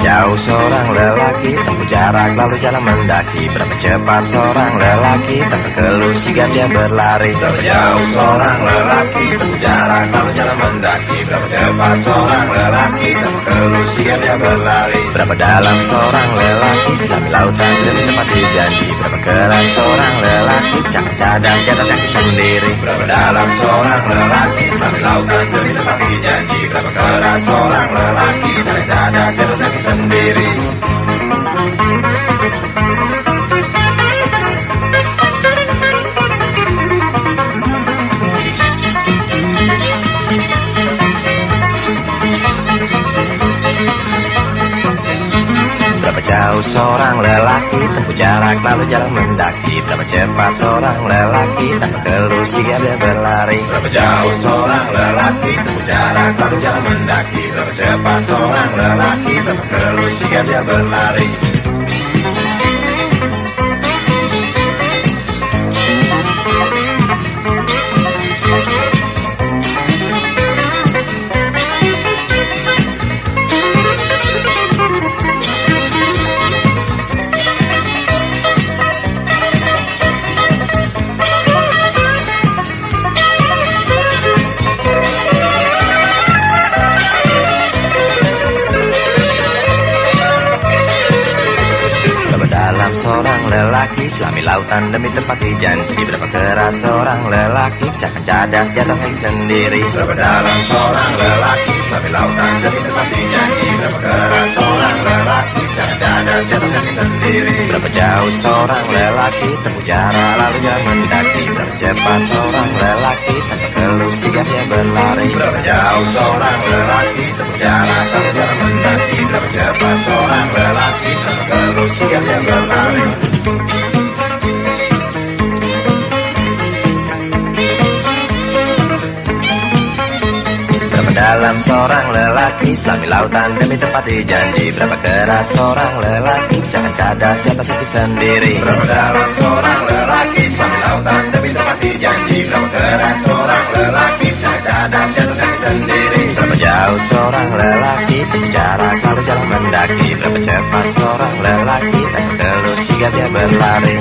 jauh seorang lelaki Tempuh jarak lalu jalan mendaki. Berapa cepat seorang lelaki Tanpa keluh sigap dia berlari. Berapa jauh seorang lelaki Tempuh jarak lalu jalan mendaki. Berapa cepat seorang lelaki Tanpa keluh sigap dia berlari. Berapa dalam seorang lelaki Selami lautan demi tempat janji Berapa keras seorang lelaki Cakap cadang di atas kaki sendiri. Berapa dalam seorang lelaki Selami lautan demi tempat janji Berapa keras seorang lelaki Cakap cadang di atas kaki seorang lelaki Tempuh jarak lalu jalan mendaki. Berapa cepat seorang lelaki Tanpa keluh sigap dia berlari. Berapa jauh seorang lelaki Tempuh jarak lalu jalan mendaki. Berapa cepat seorang lelaki Tanpa keluh sigap dia berlari lelaki Selami lautan demi tempat janji Berapa keras seorang lelaki Cakap cadas jatuh kaki sendiri Berapa dalam seorang lelaki Selami lautan demi tempat janji Berapa keras seorang lelaki Jangan cadas jatuh kaki sendiri Berapa jauh seorang lelaki Tempuh jarak lalu jalan mendaki. Berapa cepat seorang lelaki Tanpa keluh sigap dia berlari Berapa jauh seorang lelaki Tempuh jarak dalam seorang lelaki Selami lautan demi tempat janji Berapa keras seorang lelaki Jangan cadas jatuh kaki sendiri. Berapa dalam seorang lelaki Selami lautan demi tempat janji Berapa keras seorang lelaki Jangan cadas jatuh kaki sendiri. Berapa jauh seorang lelaki Tempuh jarak lalu jalan mendaki. Berapa cepat seorang lelaki Tanpa keluh sigap dia berlari